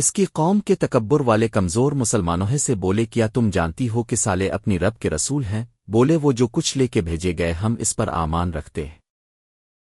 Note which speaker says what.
Speaker 1: اس کی قوم کے تکبر والے کمزور مسلمانوں سے بولے، کیا تم جانتی ہو کہ سالے اپنی رب کے رسول ہیں؟ بولے، وہ جو کچھ لے کے بھیجے گئے ہم اس پر آمان رکھتے ہیں۔